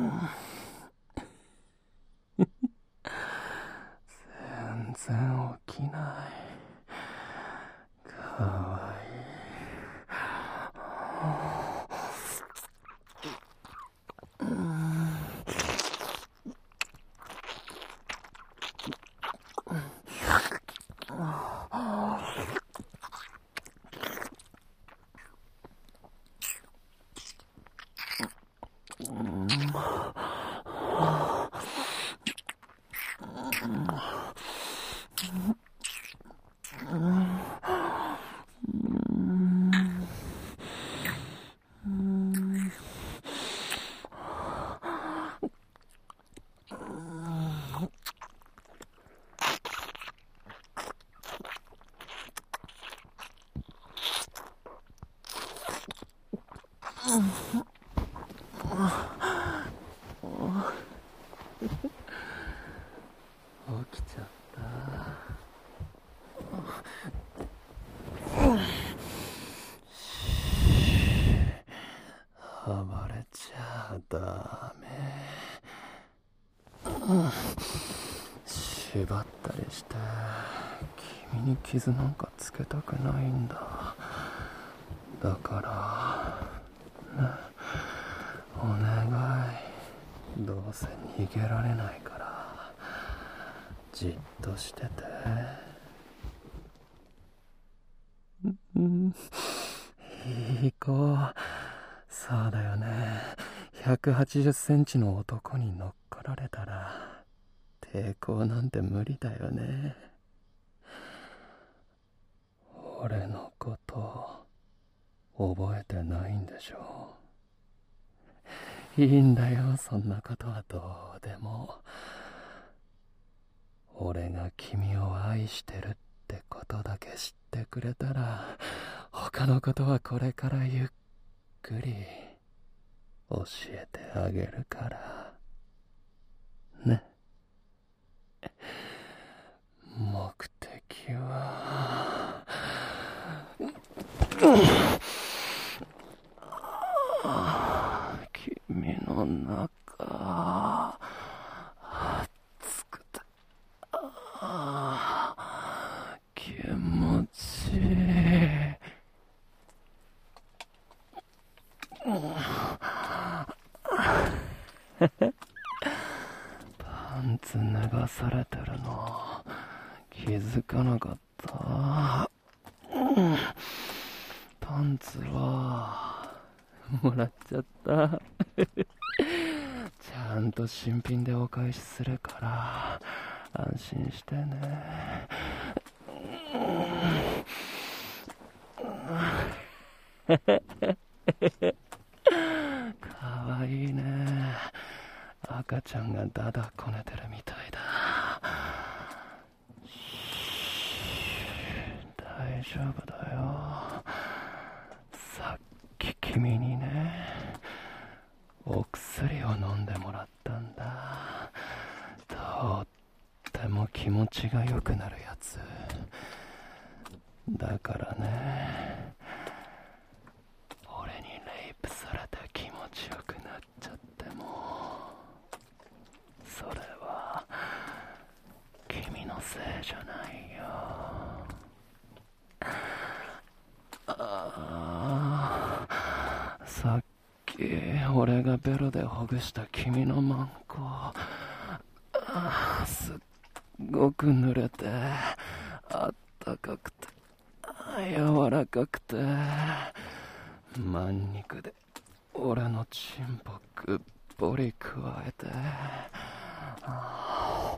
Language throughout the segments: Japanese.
Oh. 縛ったりして君に傷なんかつけたくないんだ。だからねお願い。どうせ逃げられないからじっとしてて。うんいい子。そうだよね。180センチの男に乗っかられたら抵抗なんて無理だよね。俺のこと覚えてないんでしょ。ういいんだよそんなことはどうでも。俺が君を愛してるってことだけ知ってくれたら他のことはこれからゆっくり教えてあげるから。ね。目的は、君の中熱くて気持ちいいパンされてるの気づかなかった、うん。パンツはもらっちゃった。ちゃんと新品でお返しするから安心してね。かわいいね。赤ちゃんがダダこねてるみたいだ大丈夫だよさっき君にねお薬を飲んでもらったんだ。とっても気持ちが良くなるやつ。だからね俺にレイプされて気持ちよくなっちゃってもそれは君のせいじゃないよああさっき俺がベロでほぐした？君のマンコ。ああすっごく濡れて。あったかくて。あ柔らかくて。満肉で俺のチンポぐっぽり加えて。あ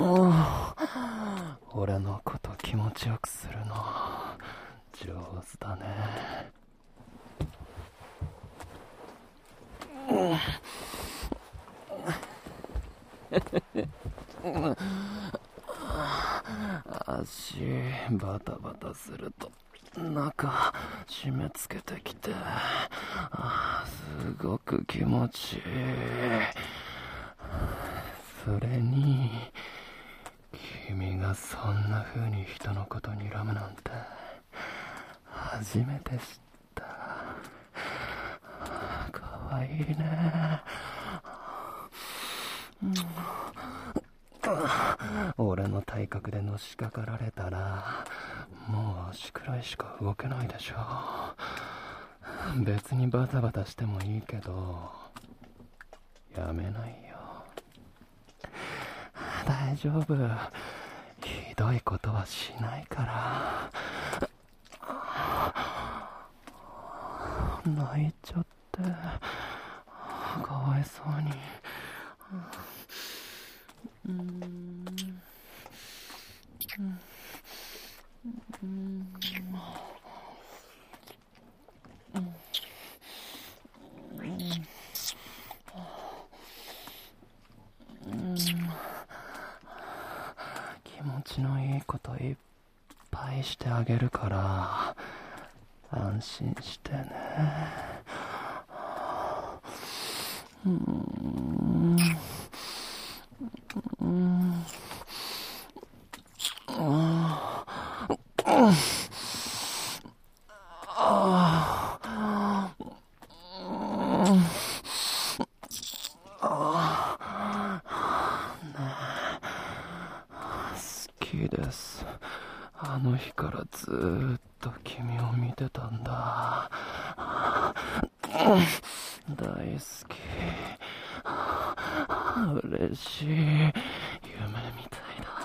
うん俺のこと気持ちよくするの上手だね足バタバタすると中締め付けてきてあすごく気持ちいいそれに君がそんな風に人のこと睨むなんて初めて知ったかわいいね。俺の体格でのしかかられたら、もう足くらいしか動けないでしょ。別にバタバタしてもいいけど、やめないよ。大丈夫。ひどいことはしないから。泣いちゃって、かわいそうに。うん。うん。気持ちのいいこといっぱいしてあげるから安心してねうんうんあああの日からずっと君を見てたんだ。大好き。嬉しい。夢みたいだ。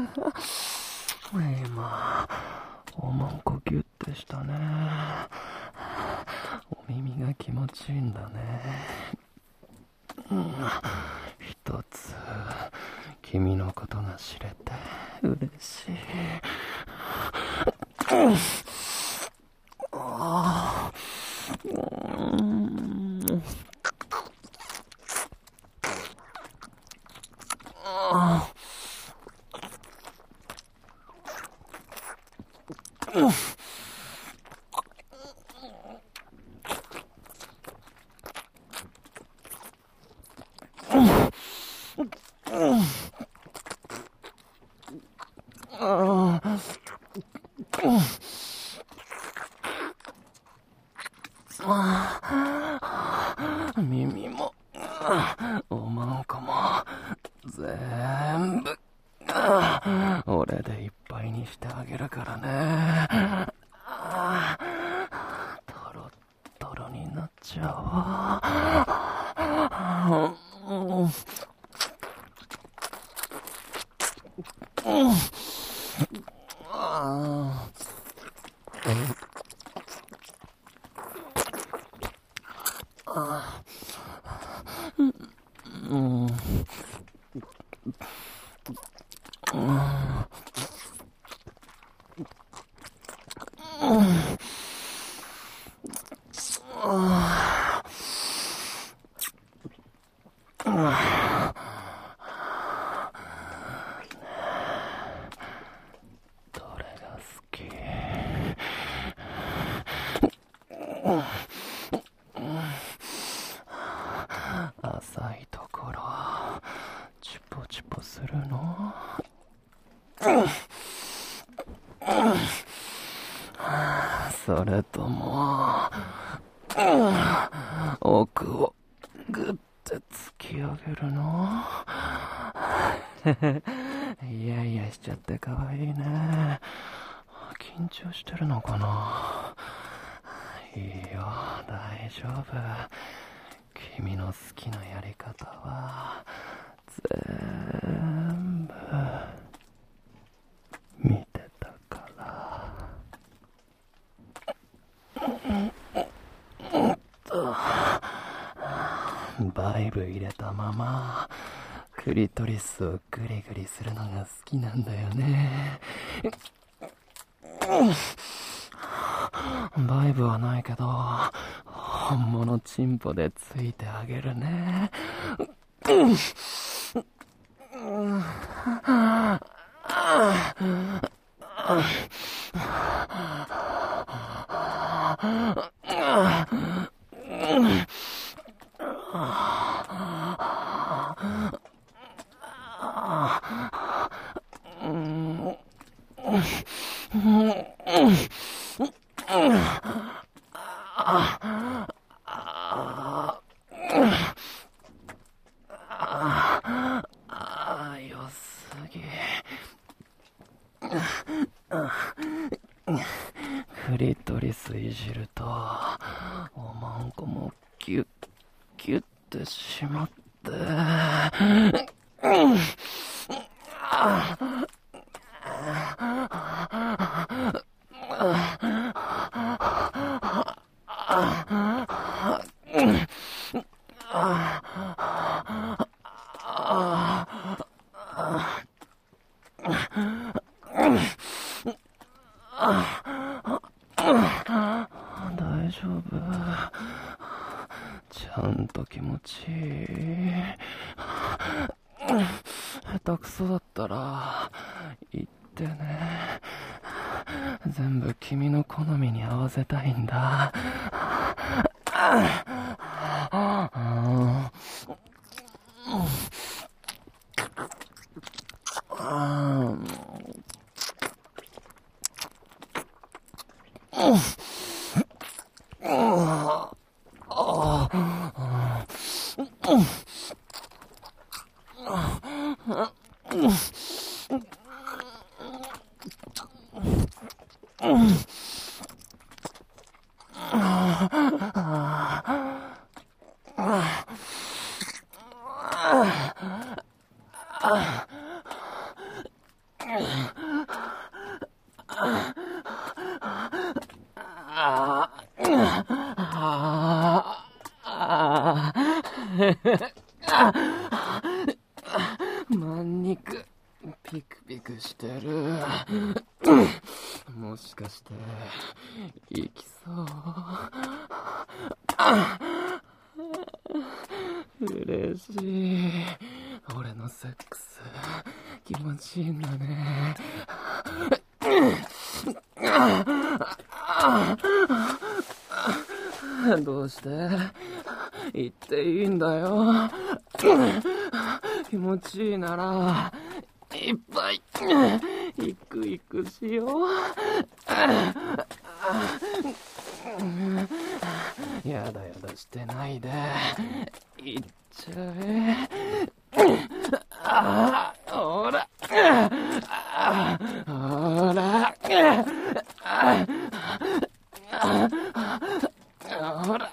今、おまんこぎゅってしたね。お耳が気持ちいいんだね。うん、一つ、君のことが知れて嬉しい。うんああ。耳も、お啊。ってかわいいね。緊張してるのかな？いいよ。大丈夫。君の好きなやり方は全部見てたから。バイブ入れたままクリトリスをグリグリするのが好きなんだよねバイブはないけど本物チンポでついてあげるね。いじる全部君の好みに合わせたいんだ。まんニクピクピクしてる。もしかして。よ。やだやだしてないで。いっちゃえ。ほら。ほら。あほら。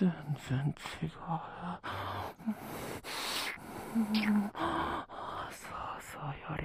全然違う。うん、そうそうより。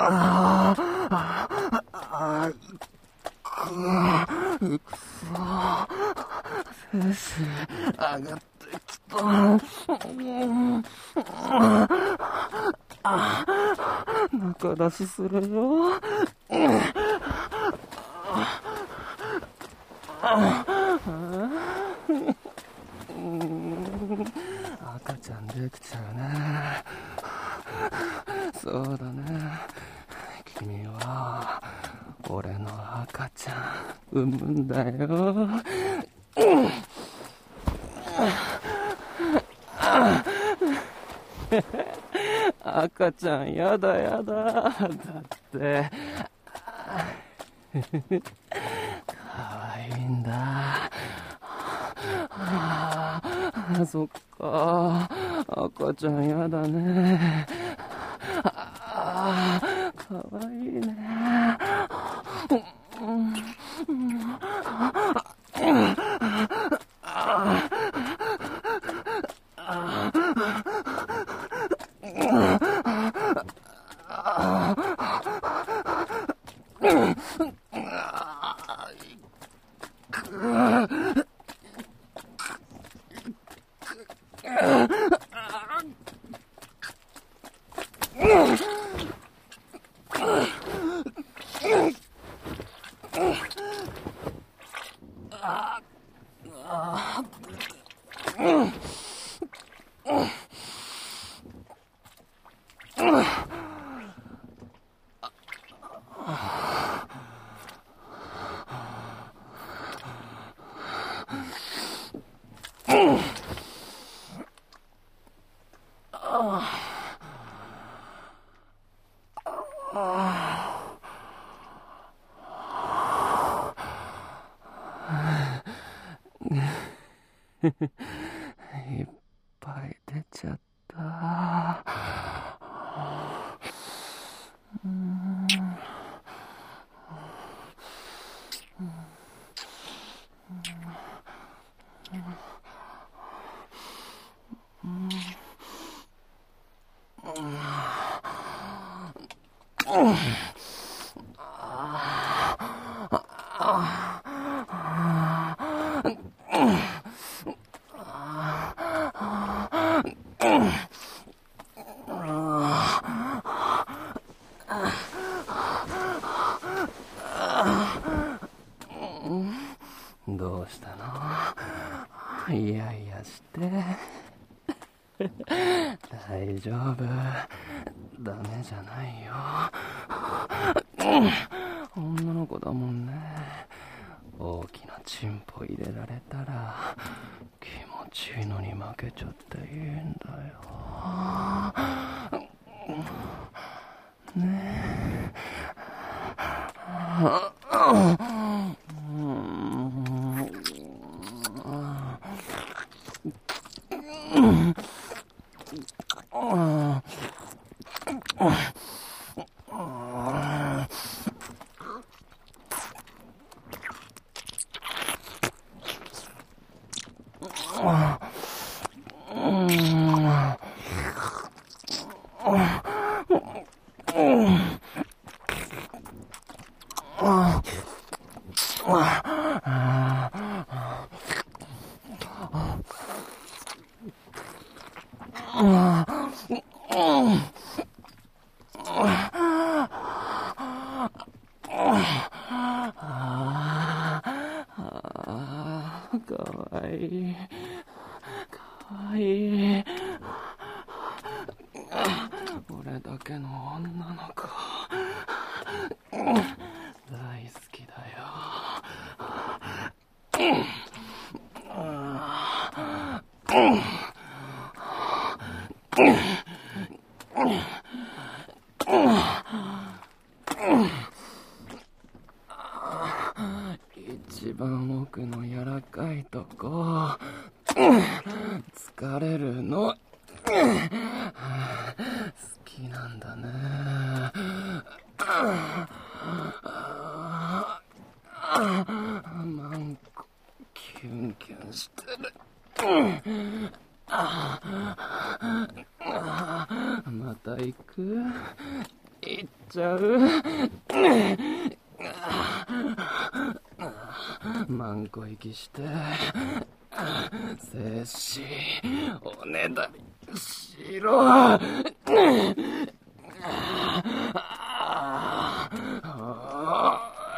ああ、ああくわ、くそ、精子、上がってきた。あんあ、中出しするよ。赤ちゃんできちゃうね。そうだね。君は、俺の赤ちゃん、産むんだよ。赤ちゃんやだやだ。だって。かわいいんだ。あそっか。赤ちゃんやだね。Hehehe 負けちゃっていいんだよ。ねえかわいい。かわいい。俺だけの女の子。大好きだよ。一番奥の柔らかいとこ疲れるの好きなんだねマンコキュンキュンしてるまた行く行っちゃうマンコ息してしいおねだりしろほ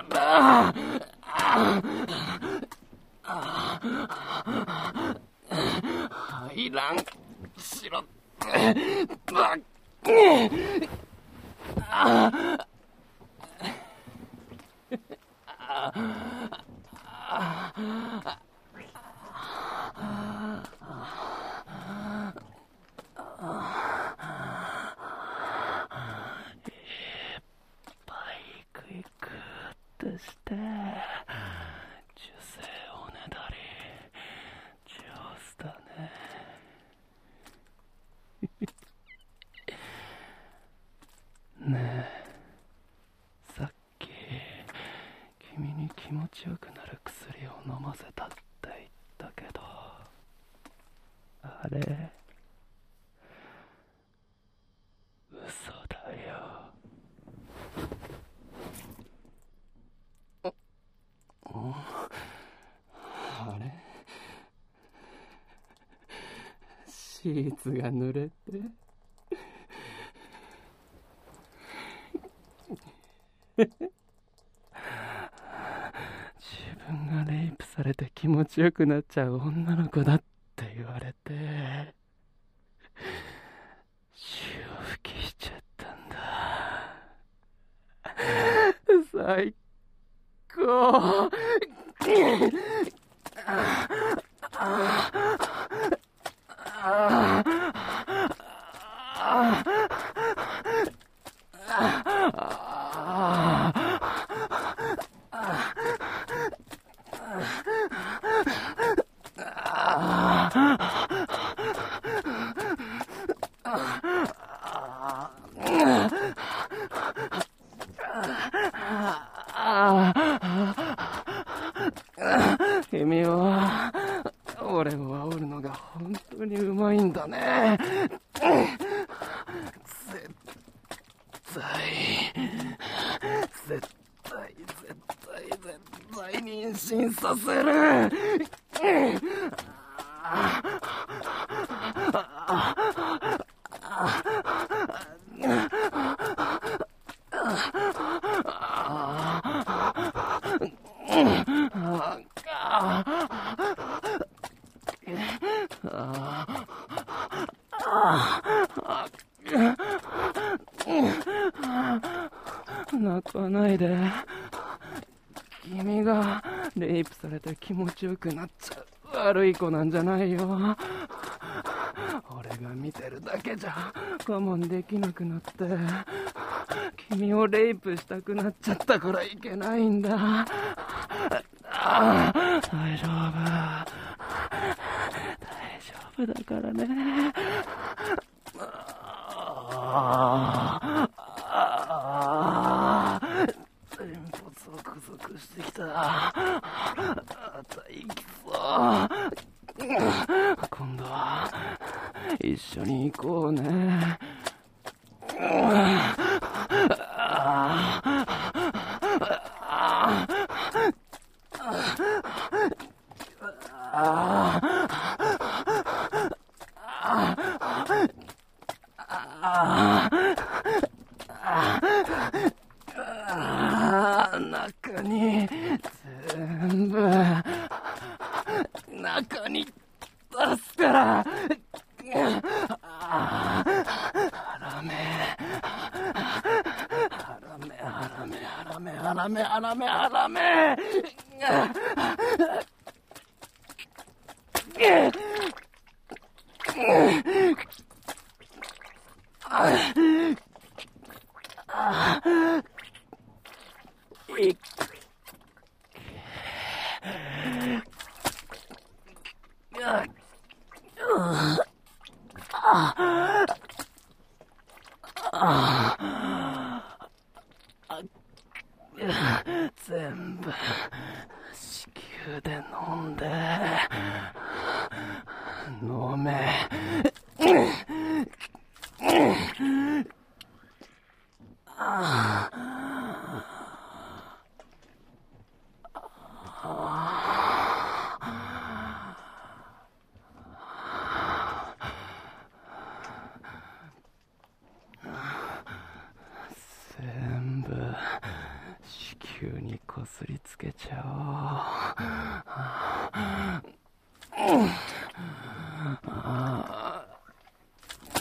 ら入らんしろバッバイク行くってして受精おねだり上手だねねえさっき君に気持ちよくなる薬を飲ませたって言ったけど。あれ嘘だよ。あれ？シーツが濡れて。自分がレイプされて気持ちよくなっちゃう女の子だって言われて 潮吹きしちゃったんだ。最高。君は俺を煽るのが本当にうまいんだね絶対絶対絶対絶対妊娠させる泣かないで君がレイプされて気持ちよくなっちゃう悪い子なんじゃないよ。俺が見てるだけじゃ我慢できなくなって君をレイプしたくなっちゃったからいけないんだ。ああ大丈夫。大丈夫だからね。ああ。全部ゾクゾクしてきたあ息そう今度は一緒に行こうねああ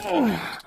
Oh.